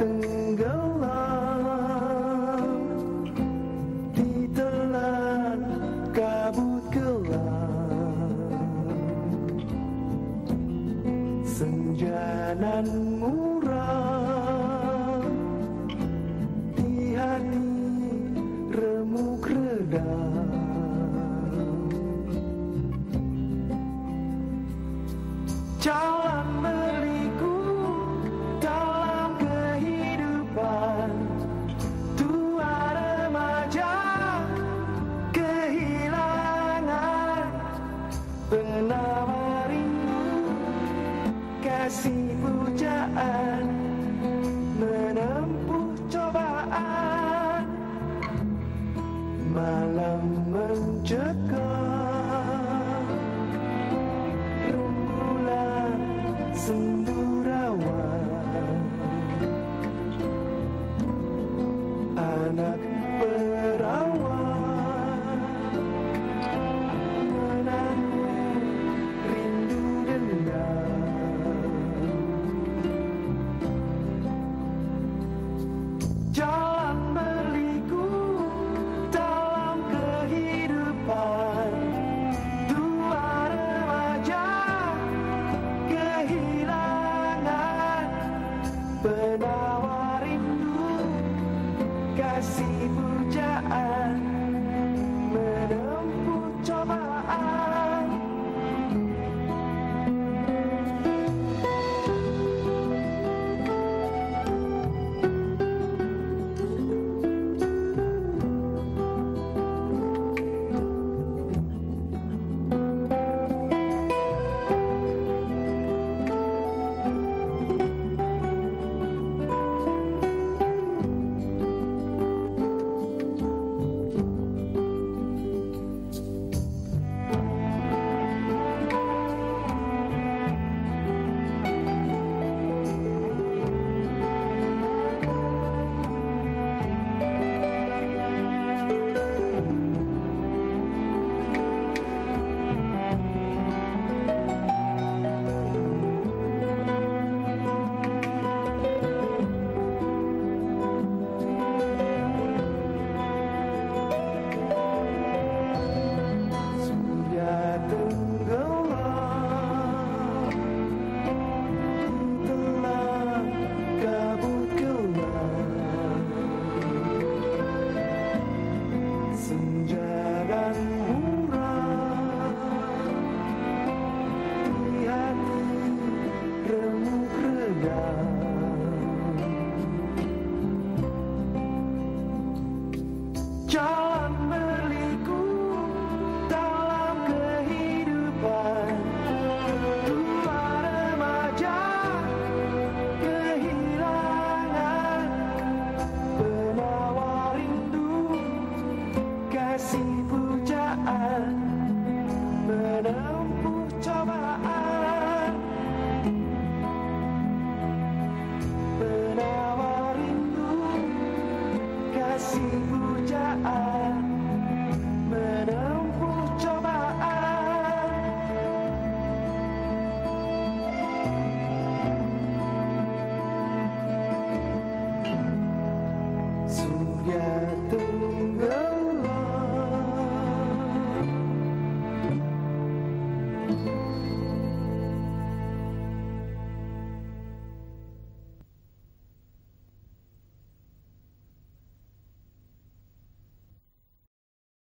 Tenggelam Ditelan kabut gelap. Senja nan kasih puja. jalan berliku dalam kehidupan. Tua remaja kehilangan rindu kasih pujaan.